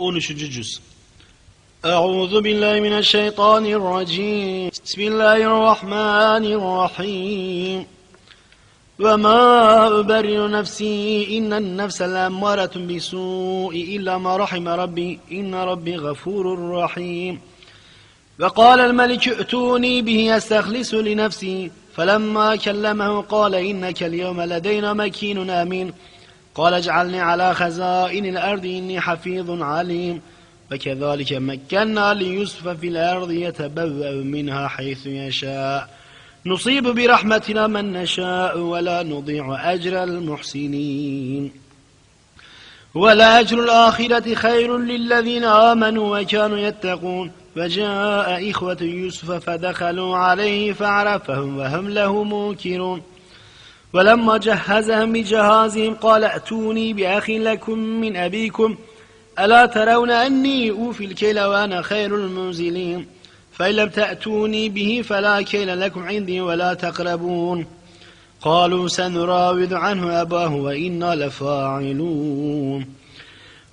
13. Cüz. الرجيم بسم الله الرحمن الرحيم وما أبرر نفسي إن النفس لأمارة بسوء إلا ما رحم ربي إن ربي غفور رحيم وقال الملك ائتوني به أستخلص لنفسي فلما كلمه قال إنك اليوم لدينا مكين أمين قال اجعلني على خزائن الأرض إني حفيظ عليم. وكذلك مكنا ليوسف في الأرض يتبوأ منها حيث يشاء. نصيب برحمتنا من نشاء ولا نضيع أجر المحسنين. ولا أجر الآخرة خير للذين آمنوا وكانوا يتقون. فجاء إخوة يوسف فدخلوا عليه فعرفهم وهم له منكرون ولما جهزهم بجهازهم قال ائتوني بأخ لكم من أبيكم ألا ترون أني أوفي الكيل وأنا خير المنزلين؟ فإن لم تأتوني به فلا كيل لكم عندي ولا تقربون. قالوا سنراود عنه أباه وإنا لفاعلون.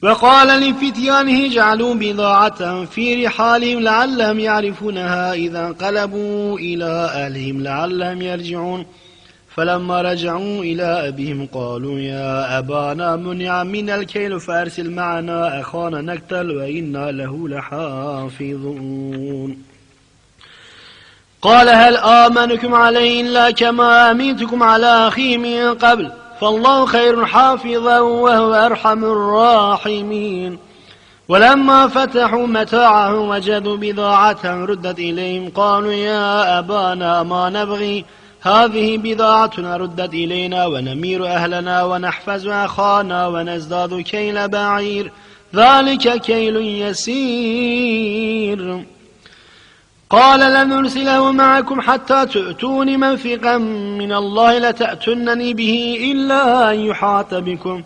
وقال لفتيانه جعلوا بضاعة في رحالهم لعلهم يعرفونها إذا انقلبوا إلى أهلهم لعلهم يرجعون. فلما رجعوا إلى أبيهم قالوا يا أبانا منع من الكيل فأرسل معنا أخانا نقتل وإنا له لحافظون. قال هل آمنكم عليه إلا كما أمنتكم على أخيه من قبل؟ فالله خير حافظا وهو أرحم الراحمين. ولما فتحوا متاعهم وجدوا بضاعتهم ردت إليهم قالوا يا أبانا ما نبغي؟ هذه بضاعتنا ردت إلينا ونمير أهلنا ونحفز أخانا ونزداد كيل بعير. ذلك كيل يسير. قال لنرسله معكم حتى تؤتون منفقا من الله لتأتنني به إلا أن يحاط بكم.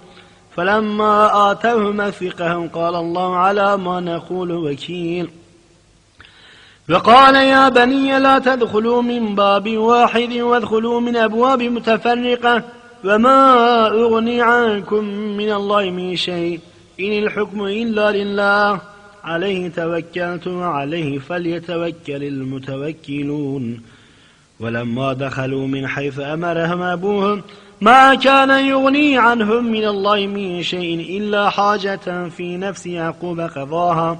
فلما آتوه منفقهم قال الله على ما نقول وكيل. وقال يا بني لا تدخلوا من باب واحد وادخلوا من أبواب متفرقة وما أغني عنكم من الله من شيء. إن الحكم إلا لله. عليه توكلت وعليه فليتوكل المتوكلون. ولما دخلوا من حيث أمرهم أبوهم ما كان يغني عنهم من الله من شيء إلا حاجة في نفس يعقوب قضاها.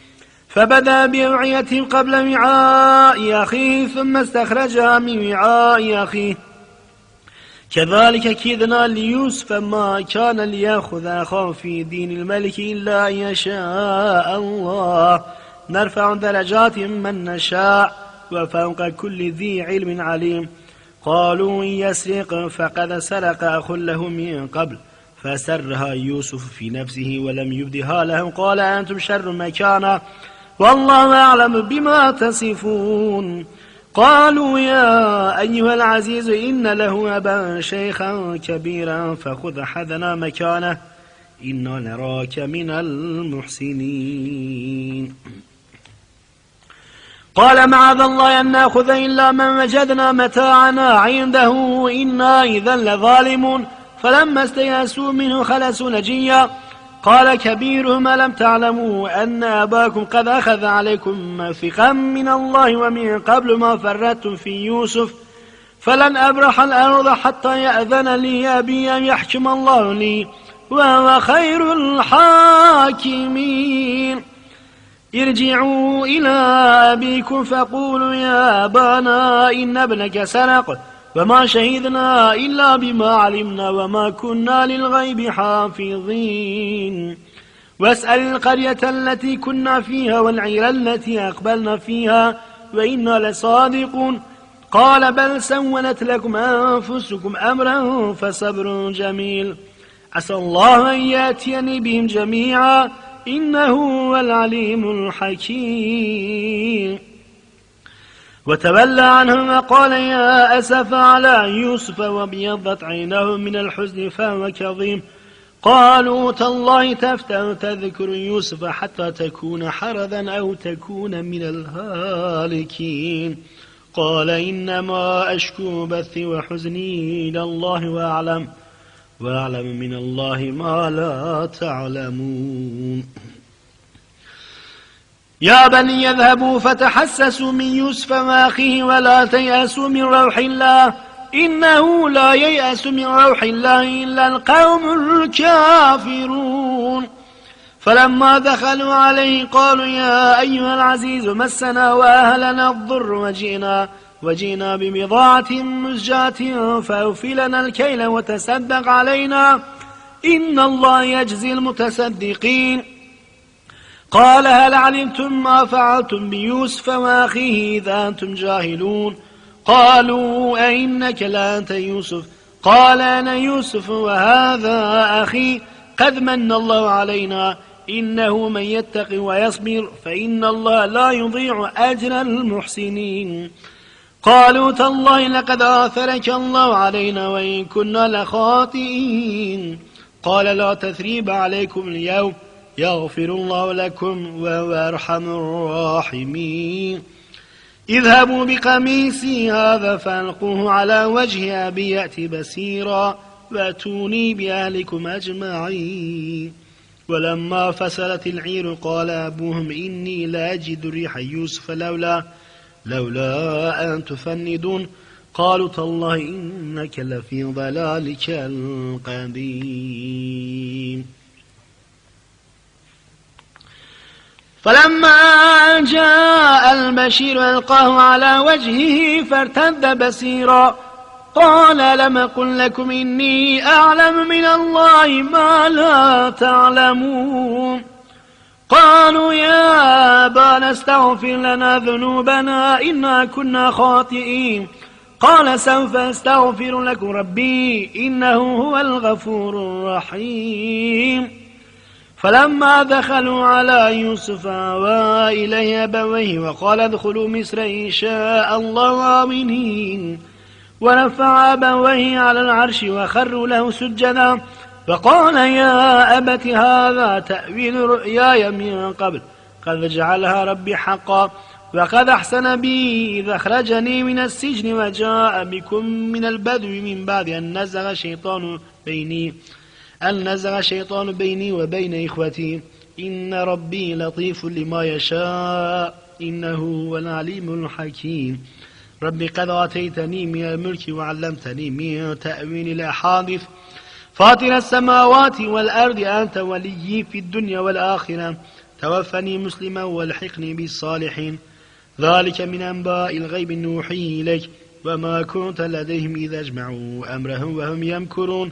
فبدا بأوعيتهم قبل وعاء أخيه ثم استخرجها من وعاء أخيه. كذلك كدنا ليوسف ما كان ليأخذ أخاه في دين الملك إلا أن يشاء الله. نرفع درجات من نشاء وفوق كل ذي علم عليم. قالوا إن يسرق فقد سرق أخ له من قبل. فسرها يوسف في نفسه ولم يبدها لهم. قال أنتم شر مكانا. والله أعلم بما تصفون. قالوا يا أيها العزيز إن له أبا شيخا كبيرا فخذ حدنا مكانه إنا نراك من المحسنين. قال معاذ الله أن نأخذ إلا من وجدنا متاعنا عنده إنا إذا لظالمون. فلما استيأسوا منه خلسوا نجيا. قال كبيرهم ألم تعلموا أن أباكم قد أخذ عليكم موثقا من الله ومن قبل ما فردتم في يوسف فلن أبرح الأرض حتى يأذن لي أبي أن يحكم الله لي وهو خير الحاكمين. ارجعوا إلى أبيكم فقولوا يا أبانا إن ابنك سرق وما شهدنا إلا بما علمنا وما كنا للغيب حافظين. واسأل القرية التي كنا فيها والعير التي أقبلنا فيها وإنا لصادقون. قال بل سولت لكم أنفسكم أمرا فصبر جميل. عسى الله أن يأتيني بهم جميعا إنه هو العليم الحكيم. وتولى عنهم وقال يا أسف على يوسف وابيضت عينه من الحزن فهو كظيم. قالوا تالله تفتأ تذكر يوسف حتى تكون حرذا أو تكون من الهالكين. قال إنما أشكو بثي وحزني إلى الله وأعلم وأعلم من الله ما لا تعلمون. يا بني يذهبوا فتحسسوا من يوسف وأخيه ولا تيأسوا من روح الله. إنه لا ييأس من روح الله إلا القوم الكافرون. فلما دخلوا عليه قالوا يا أيها العزيز مسنا وأهلنا الضر وجئنا وجئنا ببضاعة مزجاة فأوفي لنا الكيل وتصدق علينا. إن الله يجزي المتصدقين. قال هل علمتم ما فعلتم بيوسف وأخيه إذا أنتم جاهلون؟ قالوا أئنك لأنت يوسف. قال أنا يوسف وهذا أخي. قد من الله علينا. إنه من يتق ويصبر. فإن الله لا يضيع أجر المحسنين. قالوا تالله لقد آثرك الله علينا وإن كنا لخاطئين. قال لا تثريب عليكم اليوم. يغفر الله لكم وهو أرحم الراحمين. اذهبوا بقميصي هذا فألقوه على وجه أبي يأتي بسيرا وأتوني بأهلكم أجمعين. ولما فسلت العير قال أبوهم إني لا أجد ريح يوسف لولا لولا أن تفندون. قالوا تالله إنك لفي ضلالك القديم. فلما جاء البشير ألقاه على وجهه فارتد بصيرا قال لم قل لكم إني أعلم من الله ما لا تعلمون. قالوا يا أبانا استغفر لنا ذنوبنا إنا كنا خاطئين. قال سوف أستغفر لكم ربي إنه هو الغفور الرحيم. فلما دخلوا على يوسف وإليه أبويه وقال ادخلوا مصر إن شاء الله آمنين. ورفع أبويه على العرش وخروا له سجدا. فقال يا أبت هذا تأويل رؤياي من قبل. قد جعلها ربي حقا. وقد أحسن بي إذا أخرجني من السجن وجاء بكم من البدو من بعد أن نزغ شيطان بيني. أن نزغ شيطان بيني وبين إخوتي. إن ربي لطيف لما يشاء. إنه هو العليم الحكيم. ربي قد آتيتني من الملك وعلمتني من تأويل الأحادث فاطر السماوات والأرض أنت ولي في الدنيا والآخرة. توفني مسلما والحقني بالصالحين. ذلك من أنباء الغيب نوحي إليك. وما كنت لديهم إذا أجمعوا أمرهم وهم يمكرون.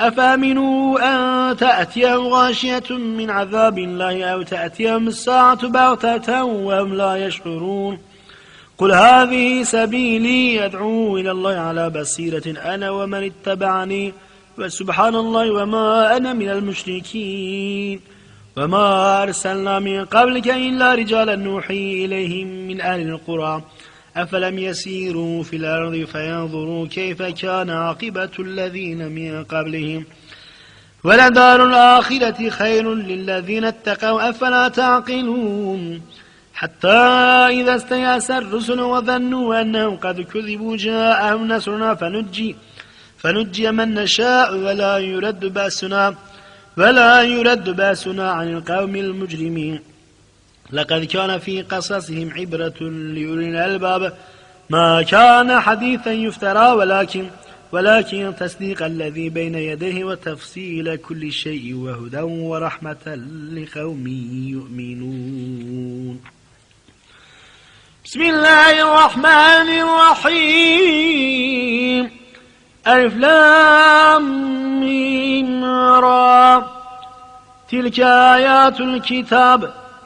أفأمنوا أن تأتيهم غاشية من عذاب الله أو تأتيهم الساعة بغتة وهم لا يشعرون؟ قل هذه سبيلي أدعو إلى الله على بصيرة أنا ومن اتبعني وسبحان الله وما أنا من المشركين. وما أرسلنا من قبلك إلا رجالا نوحي إليهم من أهل القرى. أفلم يسيروا في الأرض فينظروا كيف كان عاقبة الذين من قبلهم. ولدار الآخرة خير للذين اتقوا أفلا تعقلون؟ حتى إذا استيأس الرسل وظنوا أنهم قد كذبوا جاءهم نصرنا فنجي فنجي من نشاء ولا يرد بأسنا ولا يرد بأسنا عن القوم المجرمين. لقد كان في قصصهم عبرة لأولي الألباب. ما كان حديثا يفترى ولكن ولكن تصديق الذي بين يديه وتفصيل كل شيء وهدى ورحمة لقوم يؤمنون. بسم الله الرحمن الرحيم. ألف لام تلك آيات الكتاب.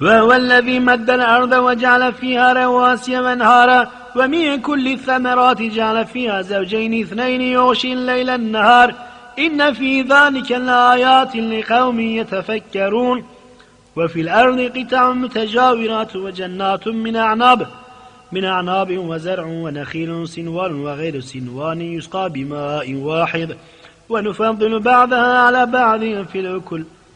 وهو الذي مد الأرض وجعل فيها رواسي وأنهارا ومن كل الثمرات جعل فيها زوجين اثنين يغشي الليل النهار. إن في ذلك لآيات لقوم يتفكرون. وفي الأرض قطع متجاورات وجنات من أعناب من أعناب وزرع ونخيل سنوان وغير سنوان يسقى بماء واحد. ونفضل بعضها على بعض في الأكل.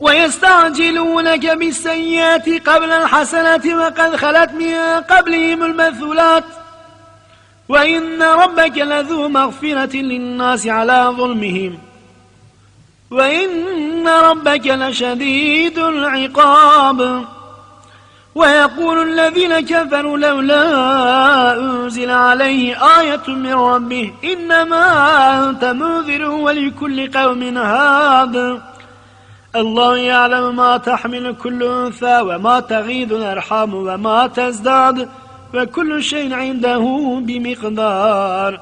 ويستعجلونك بالسيئات قبل الحسنات وقد خلت من قبلهم المثلات. وإن ربك لذو مغفرة للناس على ظلمهم. وإن ربك لشديد العقاب. ويقول الذين كفروا لولا أنزل عليه آية من ربه إنما أنت منذر ولكل قوم هاد. الله يعلم ما تحمل كل أنثى وما تغيد الأرحام وما تزداد وكل شيء عنده بمقدار.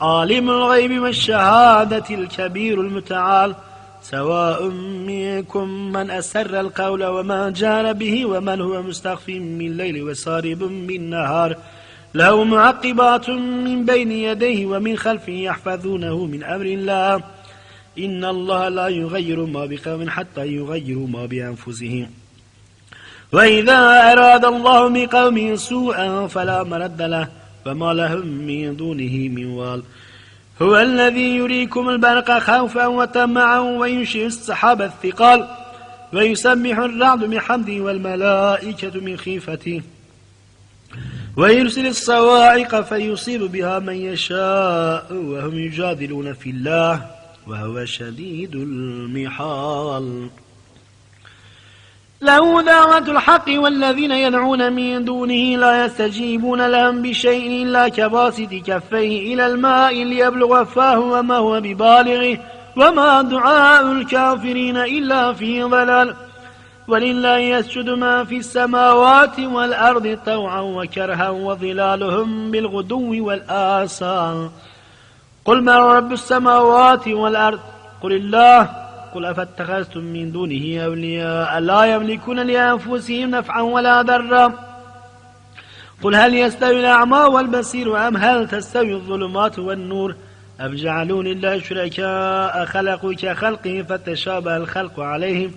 عالم الغيب والشهادة الكبير المتعال. سواء منكم من أسر القول وما جار به ومن هو مستخف وصارب من نهار له معقبات من بين يديه ومن خلفه يحفظونه من أمر الله. إن الله لا يغير ما بقوم حتى يغيروا ما بأنفسهم. وإذا أراد الله بقوم سوءا فلا مرد له فما لهم من دونه من وال. هو الذي يريكم البرق خوفا وطمعا وينشئ السحاب الثقال ويسبح الرعد بحمده والملائكة من خيفته. ويرسل الصواعق فيصيب بها من يشاء وهم يجادلون في الله. وهو شديد المحال. له دعوة الحق والذين يدعون من دونه لا يستجيبون لهم بشيء إلا كباسط كفيه إلى الماء ليبلغ فاه وما هو ببالغه وما دعاء الكافرين إلا في ضلال. ولله يسجد ما في السماوات والأرض طوعا وكرها وظلالهم بالغدو والآسان قل من رب السماوات والأرض؟ قل الله. قل أفاتخذتم من دونه أولياء. لا يملكون لأنفسهم نفعا ولا ضرا. قل هل يستوي الأعمى والبصير أم هل تستوي الظلمات والنور؟ أم جعلوا لله شركاء خلقوا كخلقه فتشابه الخلق عليهم؟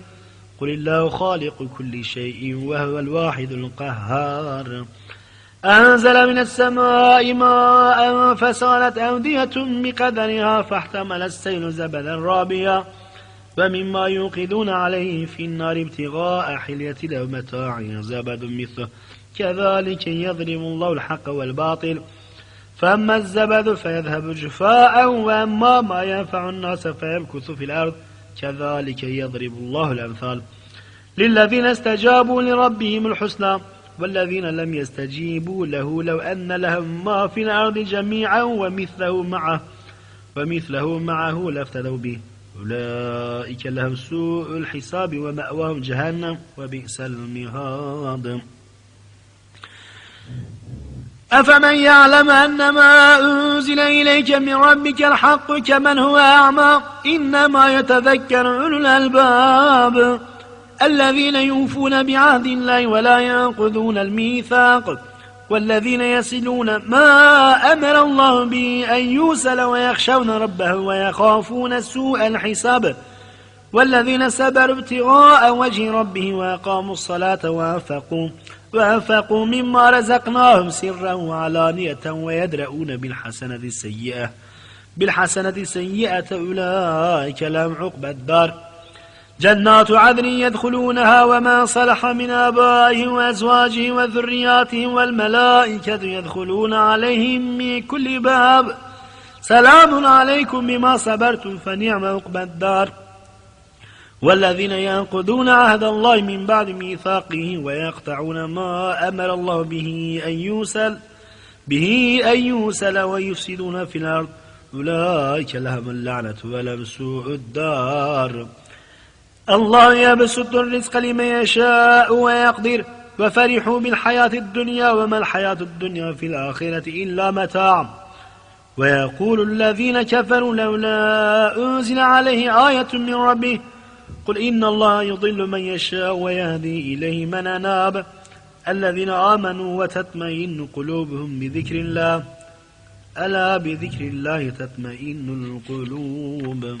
قل الله خالق كل شيء وهو الواحد القهار. أنزل من السماء ماء فصالت أودية بقدرها فاحتمل السيل زبدا رابيا فمما يوقدون عليه في النار ابتغاء حلية له متاع زبد مثله. كذلك يضرب الله الحق والباطل. فأما الزبد فيذهب جفاء وأما ما ينفع الناس فيمكث في الأرض. كذلك يضرب الله الأمثال للذين استجابوا لربهم الحسنى. والذين لم يستجيبوا له لو أن لهم ما في الأرض جميعا ومثله معه ومثله معه لافتدوا به. أولئك لهم سوء الحساب ومأواهم جهنم وبئس المهاد. أفمن يعلم أن ما أنزل إليك من ربك الحق كمن هو أعمى؟ إنما يتذكر أولو الألباب. الذين يوفون بعهد الله ولا ينقذون الميثاق والذين يصلون ما أمر الله به أن يوسل ويخشون ربه ويخافون سوء الحساب والذين سبروا ابتغاء وجه ربه وأقاموا الصلاة وأنفقوا وأنفقوا مما رزقناهم سرا وعلانية ويدرؤون بالحسنة السيئة بالحسنة السيئة أولئك لهم عقبى الدار جنات عدن يدخلونها وما صلح من آبائهم وأزواجهم وذرياتهم والملائكة يدخلون عليهم من كل باب. سلام عليكم بما صبرتم فنعم عقبى الدار. والذين ينقضون عهد الله من بعد ميثاقه ويقطعون ما أمر الله به أن يوسل به أن يوسل ويفسدون في الأرض. أولئك لهم اللعنة ولهم سوء الدار. الله يبسط الرزق لمن يشاء ويقدر وفرحوا بالحياة الدنيا وما الحياة الدنيا في الآخرة إلا متاع. ويقول الذين كفروا لولا أنزل عليه آية من ربه قل إن الله يضل من يشاء ويهدي إليه من أناب. الذين آمنوا وتطمئن قلوبهم بذكر الله. ألا بذكر الله تطمئن القلوب؟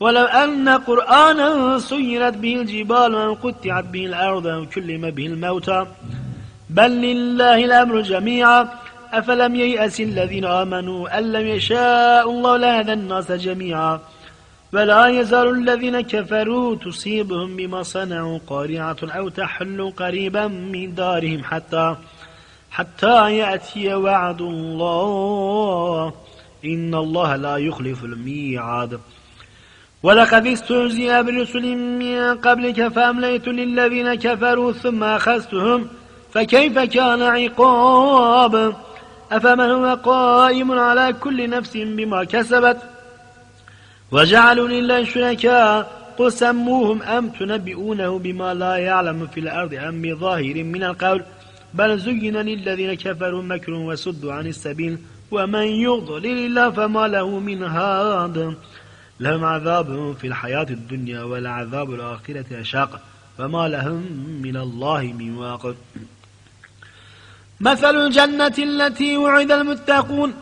ولو أن قرآنا سيرت به الجبال وانقطعت به الأرض وكلم به الموتى بل لله الأمر جميعا. أفلم ييأس الذين آمنوا أن لم يشاء الله لهذا الناس جميعا. ولا يزال الذين كفروا تصيبهم بما صنعوا قارعة أو تحل قريبا من دارهم حتى حتى يأتي وعد الله. إن الله لا يخلف الميعاد. ولقد استهزئ برسل من قبلك فأمليت للذين كفروا ثم أخذتهم فكيف كان عقاب؟ أفمن هو قائم على كل نفس بما كسبت؟ وجعلوا لله شركاء قل سموهم أم تنبئونه بما لا يعلم في الأرض أم بظاهر من القول؟ بل زين للذين كفروا مكر وسدوا عن السبيل ومن يضلل الله فما له من هاد. لهم عذاب في الحياة الدنيا والعذاب الآخرة أشاق فما لهم من الله من واقف مثل الجنة التي وعد المتقون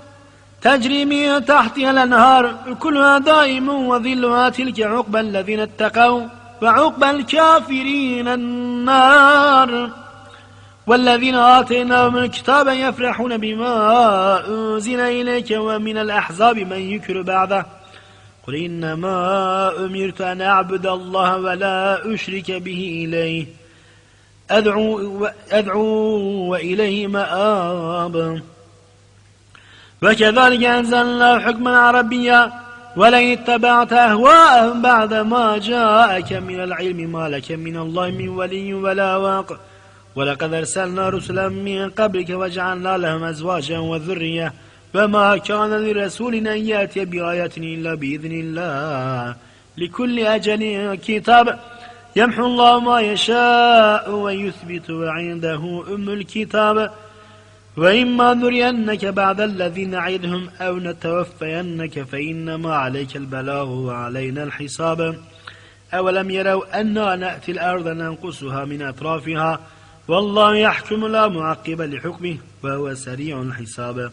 تجري من تحتها الأنهار كلها دائم وظلها تلك عقبى الذين اتقوا وعقبى الكافرين النار. والذين آتيناهم الكتاب يفرحون بما أنزل إليك ومن الأحزاب من يكر بعده. قل إنما أمرت أن أعبد الله ولا أشرك به إليه أدعو, أدعو وإليه مآب. وكذلك أنزلنا حكما عربيا ولئن اتبعت أهواءهم بعد ما جاءك من العلم ما لك من الله من ولي ولا واق. ولقد أرسلنا رسلا من قبلك وجعلنا لهم أزواجا وذرية فما كان لرسول أن يأتي بآية إلا بإذن الله. لكل أجل كتاب يمحو الله ما يشاء ويثبت وعنده أم الكتاب. وإما نرينك بعد الذي نعدهم أو نتوفينك فإنما عليك البلاغ وعلينا الحساب. أولم يروا أنا نأتي الأرض ننقصها من أطرافها؟ والله يحكم لا معقب لحكمه وهو سريع الحساب.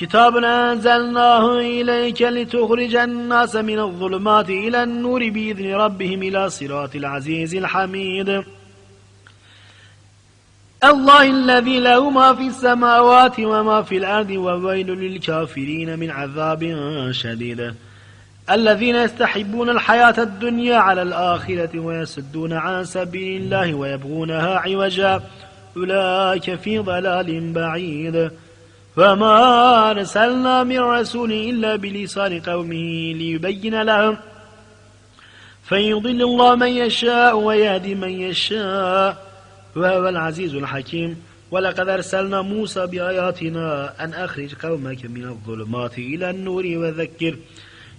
كتاب أنزلناه إليك لتخرج الناس من الظلمات إلى النور بإذن ربهم إلى صراط العزيز الحميد. الله الذي له ما في السماوات وما في الأرض وويل للكافرين من عذاب شديد. الذين يستحبون الحياة الدنيا على الآخرة ويسدون عن سبيل الله ويبغونها عوجا. أولئك في ضلال بعيد. فما أرسلنا من رسول إلا بلسان قومه ليبين لهم فيضل الله من يشاء ويهدي من يشاء وهو العزيز الحكيم ولقد أرسلنا موسى بآياتنا أن أخرج قومك من الظلمات إلى النور وذكر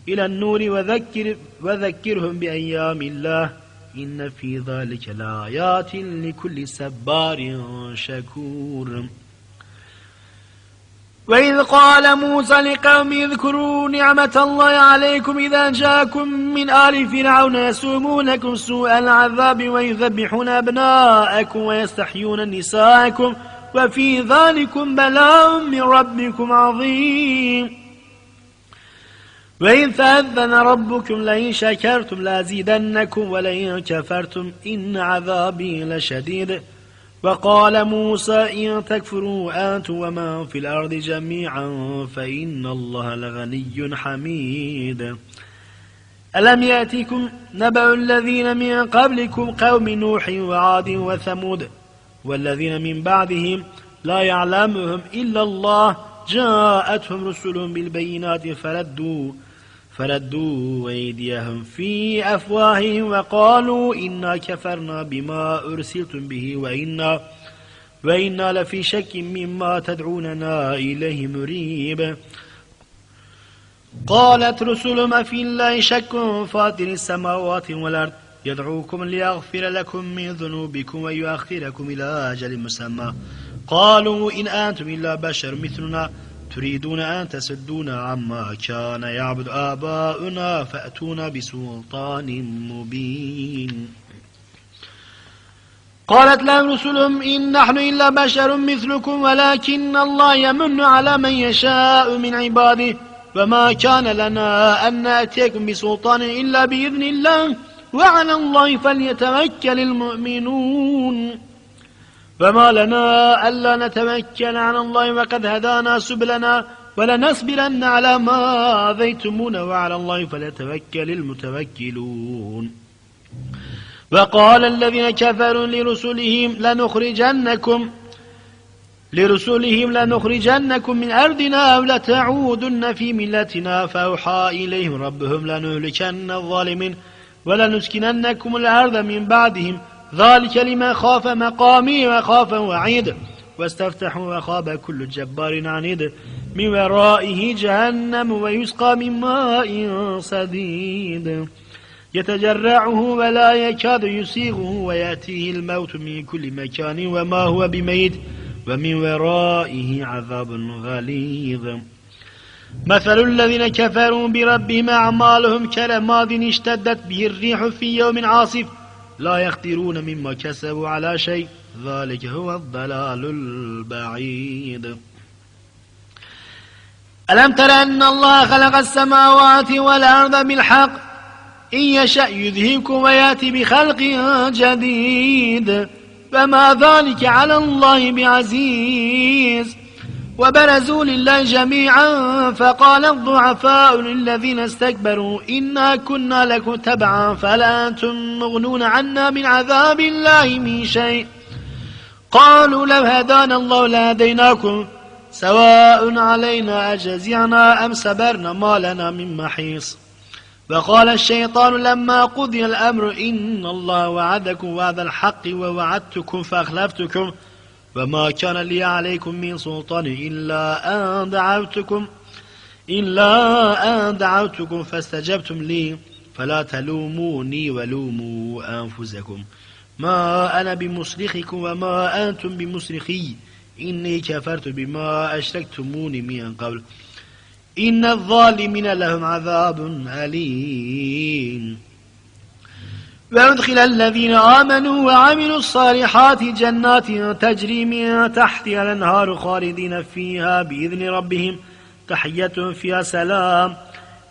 إلى النور وذكر وذكرهم بأيام الله إن في ذلك لآيات لكل سبار شكور وإذ قال موسى لقوم اذكروا نعمة الله عليكم إذا جاءكم من آل فرعون يسومونكم سوء العذاب ويذبحون أبناءكم ويستحيون نساءكم وفي ذلكم بلاء من ربكم عظيم. وإن تأذن ربكم لئن شكرتم لأزيدنكم ولئن كفرتم إن عذابي لشديد. وقال موسى إن تكفروا أنتم ومن في الأرض جميعا فإن الله لغني حميد. ألم يأتكم نبأ الذين من قبلكم قوم نوح وعاد وثمود والذين من بعدهم لا يعلمهم إلا الله جاءتهم رسلهم بالبينات فردوا فردوا أيديهم في أفواههم وقالوا إنا كفرنا بما أرسلتم به وإنا, وإنا لفي شك مما تدعوننا إليه مريب. قالت رسلهم في الله شك فاطر السماوات والأرض يدعوكم ليغفر لكم من ذنوبكم ويؤخركم إلى أجل مسمى. قالوا إن أنتم إلا بشر مثلنا تريدون أن تسدونا عما كان يعبد آباؤنا فأتونا بسلطان مبين. قالت لهم رسلهم إن نحن إلا بشر مثلكم ولكن الله يمن على من يشاء من عباده وما كان لنا أن نأتيكم بسلطان إلا بإذن الله وعلى الله فليتوكل المؤمنون. فما لنا ألا نتمكن عن الله وقد هدانا سبلنا ولنصبرن على ما آذيتمون وعلى الله فليتوكل المتوكلون. وقال الذين كفروا لرسلهم لنخرجنكم لرسلهم لنخرجنكم من أرضنا أو لتعودن في ملتنا. فأوحى إليهم ربهم لنهلكن الظالمين ولنسكننكم الأرض من بعدهم. ذلك لمن خاف مقامي وخاف وعيد واستفتحوا وخاب كل جبار عنيد من ورائه جهنم ويسقى من ماء صديد يتجرعه ولا يكاد يسيغه ويأتيه الموت من كل مكان وما هو بميت. ومن ورائه عذاب غليظ. مثل الذين كفروا بربهم أعمالهم كرماد اشتدت به الريح في يوم عاصف. لا يقدرون مما كسبوا على شيء. ذلك هو الضلال البعيد. ألم تر أن الله خلق السماوات والأرض بالحق؟ إن يشأ يذهبكم ويأتي بخلق جديد. فما ذلك على الله بعزيز. وبرزوا لله جميعا فقال الضعفاء للذين استكبروا إنا كنا لكم تبعا فلا أنتم مغنون عنا من عذاب الله من شيء. قالوا لو هدانا الله لهديناكم سواء علينا أجزعنا أم سبرنا ما لنا من محيص. وقال الشيطان لما قضي الأمر إن الله وعدكم وعد الحق ووعدتكم فأخلفتكم وما كان لي عليكم من سلطان إلا أن دعوتكم إلا أن دعوتكم فاستجبتم لي فلا تلوموني ولوموا أنفسكم. ما أنا بمصرخكم وما أنتم بمصرخي إني كفرت بما أشركتموني من قبل. إن الظالمين لهم عذاب أليم. وأدخل الذين آمنوا وعملوا الصالحات جنات تجري من تحتها الأنهار خالدين فيها بإذن ربهم تحية فيها سلام.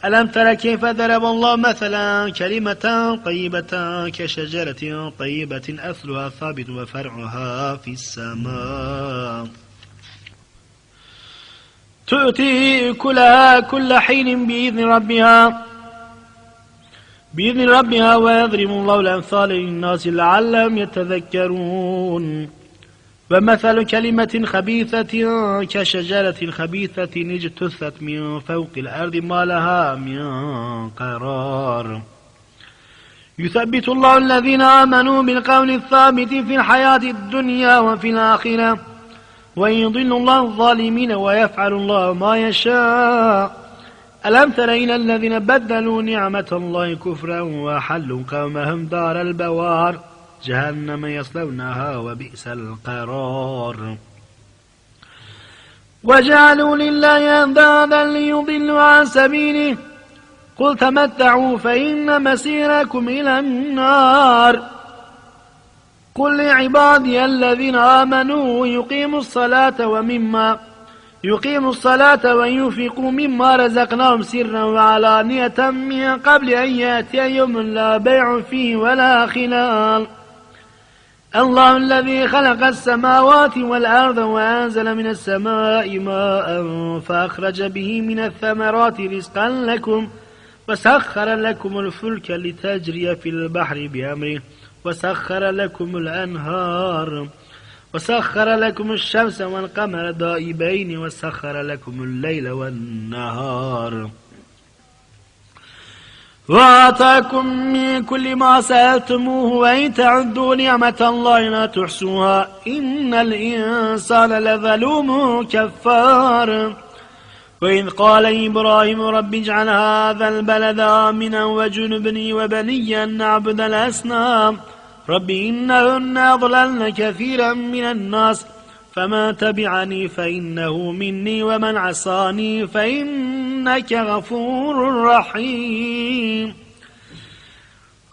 ألم تر كيف ضرب الله مثلا كلمة طيبة كشجرة طيبة أثلها ثابت وفرعها في السماء. تؤتي كلها كل حين بإذن ربها. بإذن ربها ويضرب الله الأمثال للناس لعلهم يتذكرون. ومثل كلمة خبيثة كشجرة خبيثة اجتثت من فوق الأرض ما لها من قرار. يثبت الله الذين آمنوا بالقول الثابت في الحياة الدنيا وفي الآخرة ويضل الله الظالمين ويفعل الله ما يشاء. ألم تر إلى الذين بدلوا نعمة الله كفرا وحلوا قومهم دار البوار؟ جهنم يصلونها وبئس القرار. وجعلوا لله أندادا ليضلوا عن سبيله. قل تمتعوا فإن مسيركم إلى النار. قل لعبادي الذين آمنوا يقيموا الصلاة ومما يقيموا الصلاة وينفقوا مما رزقناهم سرا وعلانية من قبل أن يأتي يوم لا بيع فيه ولا خلال. الله الذي خلق السماوات والأرض وأنزل من السماء ماء فأخرج به من الثمرات رزقا لكم وسخر لكم الفلك لتجري في البحر بأمره وسخر لكم الأنهار وسخر لكم الشمس والقمر دائبين وسخر لكم الليل والنهار. وآتاكم من كل ما سألتموه وإن تعدوا نعمة الله لا تحصوها إن الإنسان لظلوم كفار. وإذ قال إبراهيم رب اجعل هذا البلد آمنا وجنبني وبني أن نعبد الأصنام. رب إنهن أضللن كثيرا من الناس فما تبعني فإنه مني ومن عصاني فإنك غفور رحيم.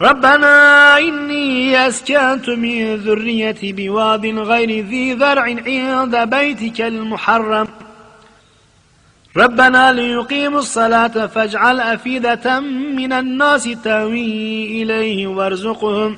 ربنا إني أسكنت من ذريتي بواد غير ذي ذرع عند بيتك المحرم. ربنا ليقيموا الصلاة فاجعل أفئدة من الناس تهوي إليه وارزقهم.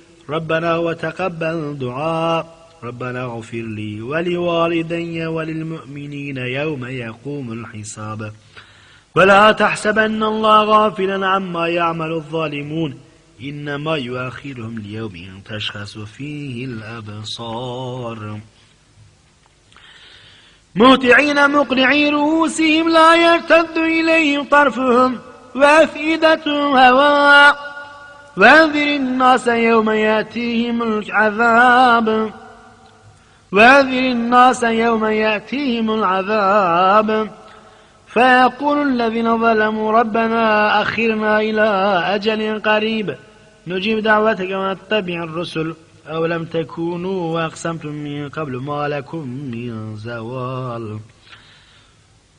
ربنا وتقبل دعاء. ربنا اغفر لي ولوالدي وللمؤمنين يوم يقوم الحساب. ولا تحسبن الله غافلا عما يعمل الظالمون. إنما يؤخرهم ليوم تشخص فيه الأبصار. مهتعين مقنعي رؤوسهم لا يرتد إليهم طرفهم. وأفئدتهم هواء وانذر الناس يوم يأتيهم العذاب. وانذر الناس يوم يأتيهم العذاب. فيقول الذين ظلموا ربنا أخرنا إلى أجل قريب. نجيب دعوتك ونتبع الرسل. أو لم تكونوا وأقسمتم من قبل ما لكم من زوال.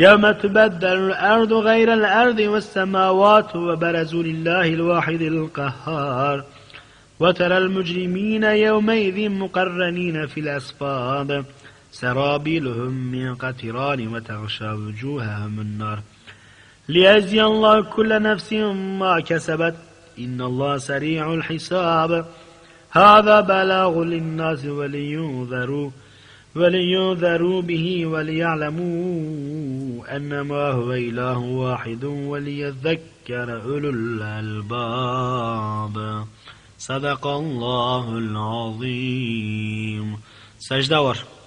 يوم تبدل الأرض غير الأرض والسماوات وبرزوا لله الواحد القهار. وترى المجرمين يومئذ مقرنين في الأصفاد سرابيلهم من قطران وتغشى وجوههم النار. ليجزي الله كل نفس ما كسبت. إن الله سريع الحساب. هذا بلاغ للناس ولينذروا. ولينذروا به وليعلموا أنما هو إله واحد وليذكر أولو الألباب صدق الله العظيم سجدة var.